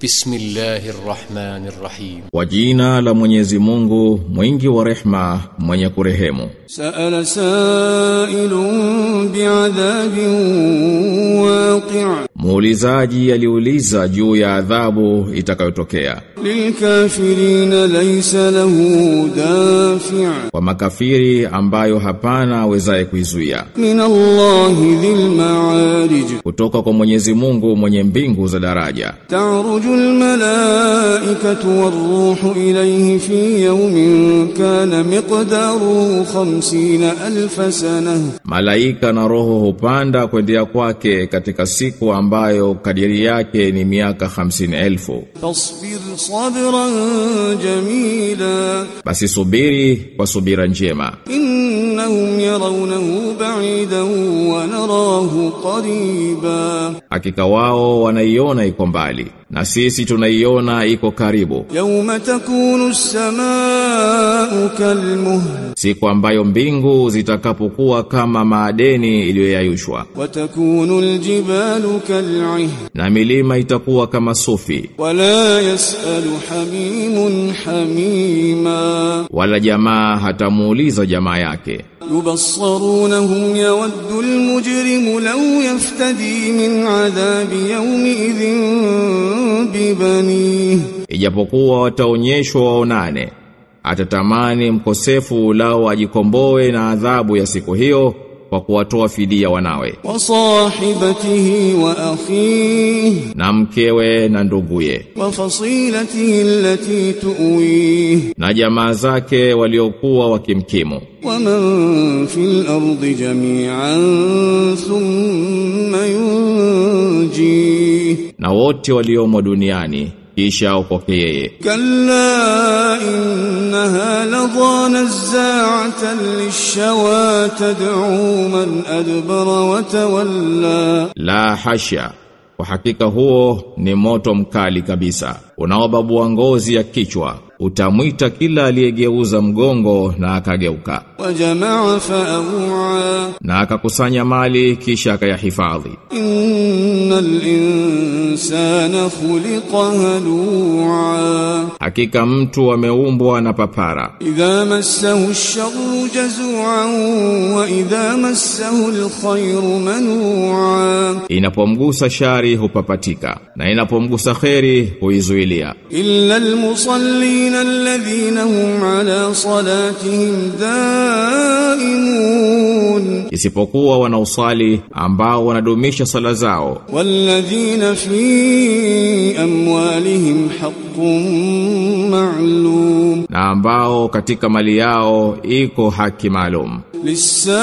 Bismillahirrahmanirrahim. Kwa jina la Mwenyezi Mungu, mwingi wa rehma, mwenye kurehemu. Sa'ala sa'ilun bi'adhabin waqi'a Muulizaji aliuliza juu ya adhabu itakayotokea. Lilkafirina laysa lahu dafi'. Kwa makafiri ambayo hapana wezaye kuizuia. Minallahi dhil ma'arij. Kutoka kwa Mwenyezi Mungu mwenye mbingu za daraja. Ta'rujul malaikatu warruhu ilayhi fi yawmin kana miqdaruhu alf sana. Malaika na roho hupanda kwendea kwake katika siku ambayo ambayo kadiri yake ni miaka 50000 tasbir sabran jamila. Basi subiri kwa subira njema. Innahum yarawnahu ba'idan wa narahu qariba. Hakika wao wanaiona iko mbali na sisi tunaiona iko karibu. Yauma takunu as-samaa Siku ambayo mbingu zitakapokuwa kama maadeni iliyoyayushwa وتكون الجبال كالعهن na milima itakuwa kama sufi ولا يسأل حميم حميما wala jamaa hatamuuliza jamaa yake. يبصرونهم يود المجرم لو يفتدي من عذاب يومئذ ببنيه Ijapokuwa wataonyeshwa waonane, atatamani mkosefu lao ajikomboe na adhabu ya siku hiyo kwa kuwatoa fidia wanawe. Wa sahibatihi wa akhi na mkewe na nduguye. Wa fasilatihi allati tuwi na jamaa zake waliokuwa wakimkimu. Wa man fil ardi jami'an thumma yunji. Na wote waliomo duniani kisha upokee kalla innaha ladha zaa'ata lishawa tad'u man adbara wa tawalla. La hasha kwa hakika huo ni moto mkali kabisa unaobabua ngozi ya kichwa utamwita kila aliyegeuza mgongo na akageuka. Wajamaa faawaa na akakusanya mali kisha akayahifadhi. Innal insana khuliqa halua. Hakika mtu ameumbwa na papara. Idha massahu ash-sharru jazu'an wa idha massahu al-khayru manua inapomgusa shari hupapatika na inapomgusa khairi huizuilia. Illa al-musallin من alladhina hum ala salatihim daimun, isipokuwa wanaosali ambao wanadumisha sala zao. Walladhina fi amwalihim haqqun ma'lum na ambao katika mali yao iko haki maalum. Lisaili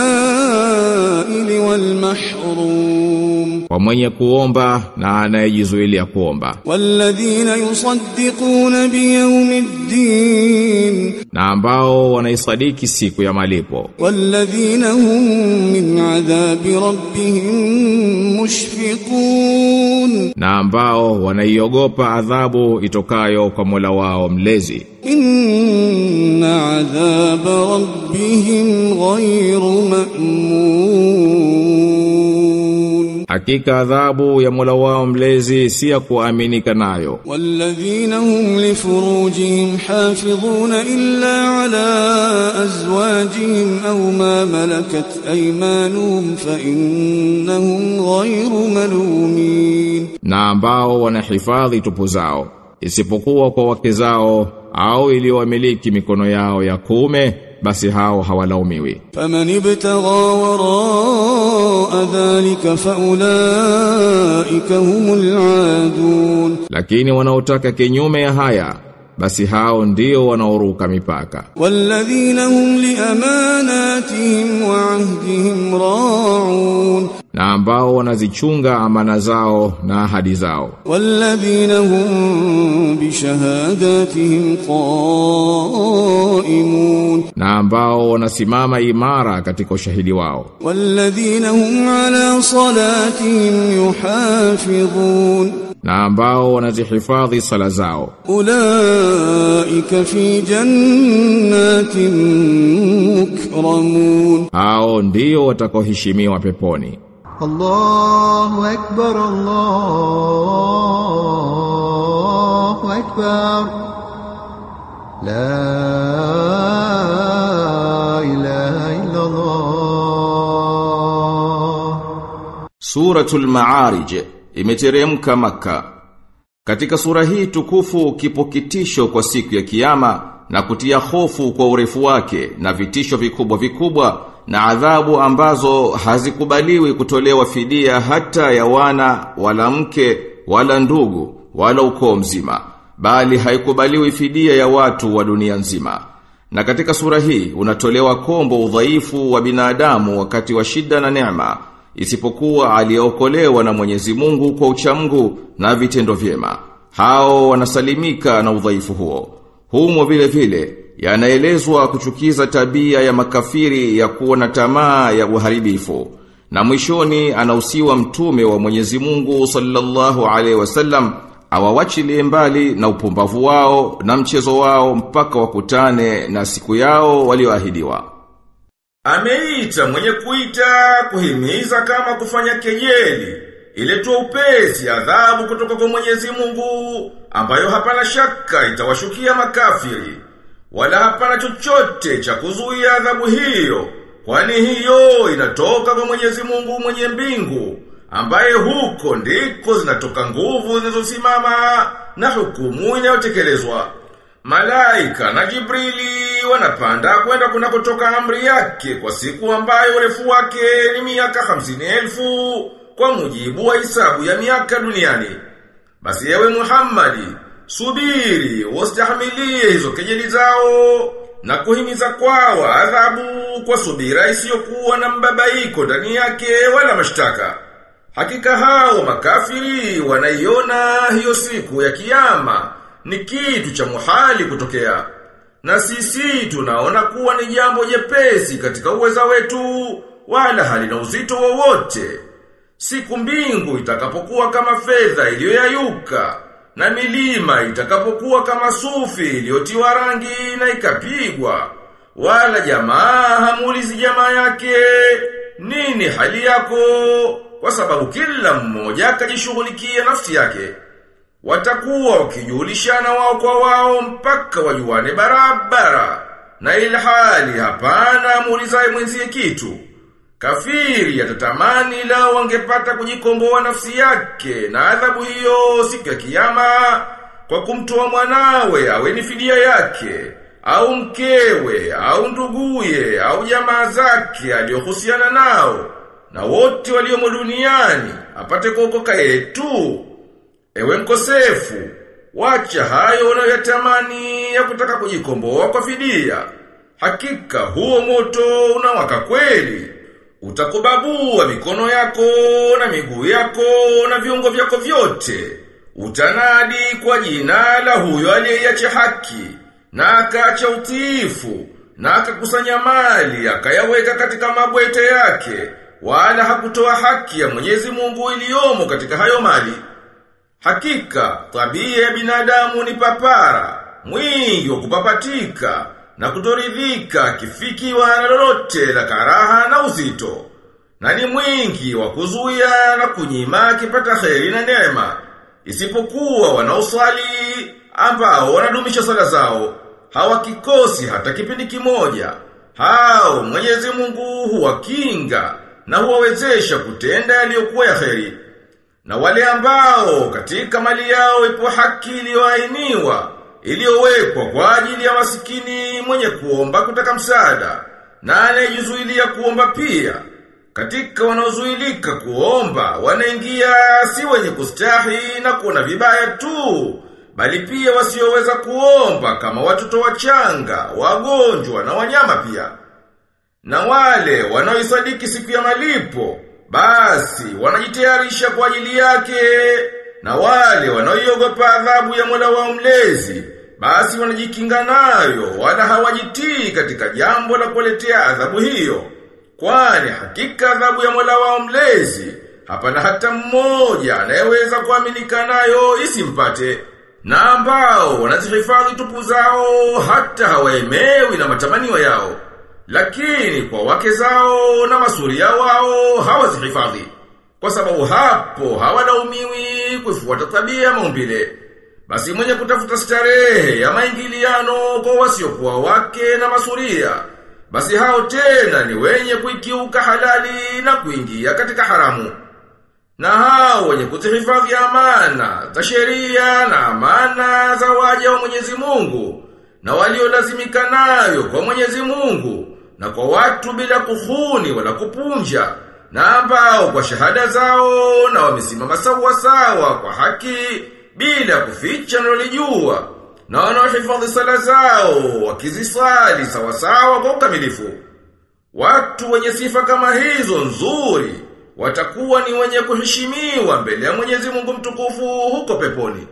wal mahrum kwa mwenye kuomba na anayejizuilia kuomba. Walladhina yusaddiquna biyawmiddin. Na ambao wanaisadiki siku ya malipo. Walladhina hum min adhabi rabbihim mushfiqun. Na ambao wanaiogopa adhabu itokayo kwa Mola wao mlezi. إن عذاب ربهم غير مأمون hakika adhabu ya Mola wao mlezi si ya kuaminika nayo والذين هم لفروجهم حافظون إلا على أزواجهم أو ما ملكت أيمانهم فإنهم غير ملومين na ambao wanahifadhi tupu zao isipokuwa kwa wake zao au iliyowamiliki mikono yao ya kuume basi hao hawalaumiwi. Faman ibtagha wara dhalika faulaika humul adun, lakini wanaotaka kinyume ya haya basi hao ndio wanaoruka mipaka. Walladhina hum li amanatihim wa ahdihim raa na ambao wanazichunga amana zao na ahadi zao. Walladhina hum bi shahadatihim qaimun, na ambao wanasimama imara katika ushahidi wao. Walladhina hum ala salatihim yuhafidhun, na ambao wanazihifadhi sala zao. Ulaika fi jannatin mukramun, hao ndio watakaoheshimiwa peponi. الله أكبر الله الله أكبر لا إله إلا الله Suratul Ma'arij imeteremka maka. Katika sura hii tukufu kipo kitisho kwa siku ya kiyama na kutia hofu kwa urefu wake na vitisho vikubwa vikubwa na adhabu ambazo hazikubaliwi kutolewa fidia hata ya wana wala mke wala ndugu wala ukoo mzima bali haikubaliwi fidia ya watu wa dunia nzima. Na katika sura hii unatolewa kombo udhaifu wa binadamu wakati wa shida na neema isipokuwa aliyeokolewa na Mwenyezi Mungu kwa uchamgu na vitendo vyema. Hao wanasalimika na udhaifu huo. Humo vile vile yanaelezwa kuchukiza tabia ya makafiri ya kuwa na tamaa ya uharibifu. Na mwishoni anausiwa mtume wa Mwenyezi Mungu sallallahu alaihi wasallam awawachilie mbali na upumbavu wao na mchezo wao mpaka wakutane na siku yao walioahidiwa. Ameita mwenye kuita kuhimiza kama kufanya kejeli iletwa upesi adhabu kutoka kwa Mwenyezi Mungu ambayo hapana shaka itawashukia makafiri wala hapana chochote cha kuzuia adhabu hiyo kwani hiyo inatoka kwa Mwenyezi Mungu mwenye mbingu ambaye huko ndiko zinatoka nguvu zinazosimama na hukumu inayotekelezwa Malaika na Jibrili wanapanda kwenda kunakotoka amri yake kwa siku ambayo urefu wake ni miaka hamsini elfu kwa mujibu wa hisabu ya miaka duniani. Basi ewe Muhammadi, subiri, wastahimilie hizo kejeli zao na kuhimiza kwao adhabu kwa subira isiyokuwa na mbabaiko ndani yake wala mashtaka. Hakika hao makafiri wanaiona hiyo siku ya kiyama ni kitu cha muhali kutokea. Na sisi tunaona kuwa ni jambo jepesi katika uweza wetu, wala halina uzito wowote. Siku mbingu itakapokuwa kama fedha iliyoyayuka, na milima itakapokuwa kama sufi iliyotiwa rangi na ikapigwa, wala jamaa hamuulizi jamaa yake, nini hali yako? Kwa sababu kila mmoja akajishughulikia nafsi yake. Watakuwa wakijulishana wao kwa wao mpaka wajuane barabara. Na ilhali hapana muulizaye mwenzie kitu kafiri atatamani lao wangepata kujikomboa nafsi yake na adhabu hiyo siku ya kiyama kwa kumtoa mwanawe awe ni fidia yake au mkewe au nduguye au jamaa zake aliyohusiana nao na wote waliomo duniani apate kuokoka yetu Ewe mkosefu, wacha hayo unayotamani ya kutaka kujikomboa kwa fidia. Hakika huo moto unawaka kweli. Utakubabua mikono yako na miguu yako na viungo vyako vyote. Utanadi kwa jina la huyo aliyeacha haki na akaacha utiifu na akakusanya mali akayaweka katika mabwete yake wala hakutoa haki ya Mwenyezi Mungu iliyomo katika hayo mali. Hakika, tabia ya binadamu ni papara, mwingi wa kupapatika, na kutoridhika kifikiwa na lolote la karaha na uzito. Na ni mwingi wa kuzuia na kunyima kipata kheri na neema. Isipokuwa wanaoswali ambao wanadumisha sala zao, hawakikosi hata kipindi kimoja. Hao Mwenyezi Mungu huwakinga na huwawezesha kutenda yaliyokuwa ya kheri. Na wale ambao katika mali yao ipo haki iliyoainiwa, iliyowekwa kwa ajili ya masikini mwenye kuomba kutaka msaada, na anayejizuilia kuomba pia. Katika wanaozuilika kuomba, wanaingia si wenye kustahi na kuona vibaya tu, bali pia wasioweza kuomba kama watoto wachanga, wagonjwa na wanyama pia. Na wale wanaoisadiki siku ya malipo, basi wanajitayarisha kwa ajili yake na wale wanaoiogopa adhabu ya Mola wao mlezi basi wanajikinga nayo wala hawajitii katika jambo la kuletea adhabu hiyo. Kwani hakika adhabu ya Mola wao mlezi hapana hata mmoja anayeweza kuaminika nayo isimpate. Na ambao wanazihifadhi tupu zao hata hawaemewi na matamanio yao. Lakini kwa wake zao na masuria wao hawazihifadhi. Kwa sababu hapo hawalaumiwi kufuata tabia maumbile. Basi mwenye kutafuta starehe ya maingiliano kwa wasiokuwa wake na masuria. Basi hao tena ni wenye kuikiuka halali na kuingia katika haramu. Na hao wenye kuzihifadhi amana za sheria na amana za waja wa Mwenyezi Mungu na waliolazimika nayo kwa Mwenyezi Mungu na kwa watu bila kuhuni wala kupunja na ambao kwa shahada zao na wamesimama sawa sawa kwa haki bila kuficha nalijua na wanaohifadhi sala zao wakizisali sawa sawa kwa ukamilifu. Watu wenye sifa kama hizo nzuri watakuwa ni wenye kuheshimiwa mbele ya Mwenyezi Mungu mtukufu huko peponi.